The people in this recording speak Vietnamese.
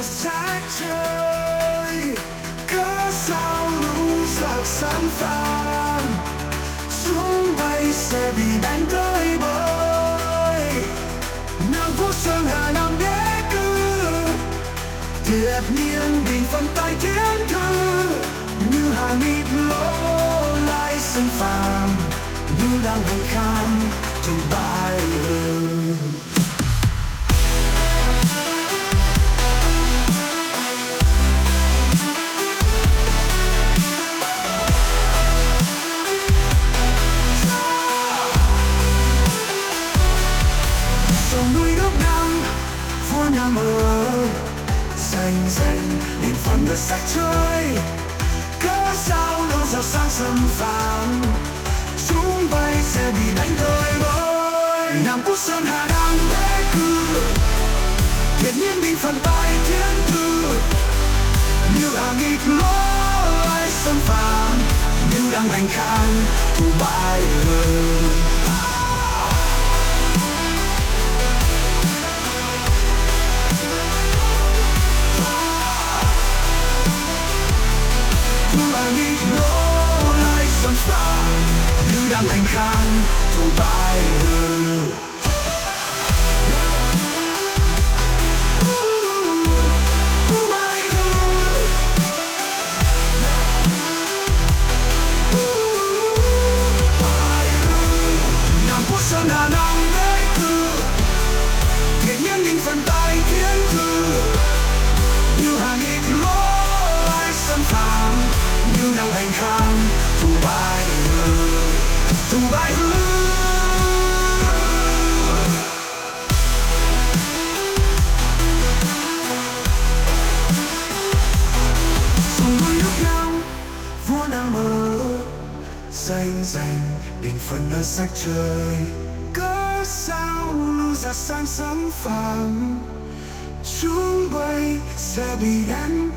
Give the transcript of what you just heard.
là xác trời cớ sao lũ giặc sẵn phàm xuống bay sẽ bị đánh tới bơi. Nàng vô sơn hà nam đế cư. Điệp nhiên bình phân tay thiên thư. Như hàng ít lỗ lại sân phàm. Như đang hồi kham trong bài rừng vua nhà mơ. Xanh xanh, nhìn phần đất sắc trời. Cớ sao nó giàu sang xâm vàng chúng bay sẽ bị đánh đời bơi. Nam quốc sơn hà đang thế cư thiện nhiên bị phần tay thiên thư. Như hàng nghịch lối xâm phạm như đang hành khang thủ bại rừng như đang xanh xanh định phân ở sách trời. Cớ sao lưu ra sang sấm phẳng? Chúng bay sẽ bị đánh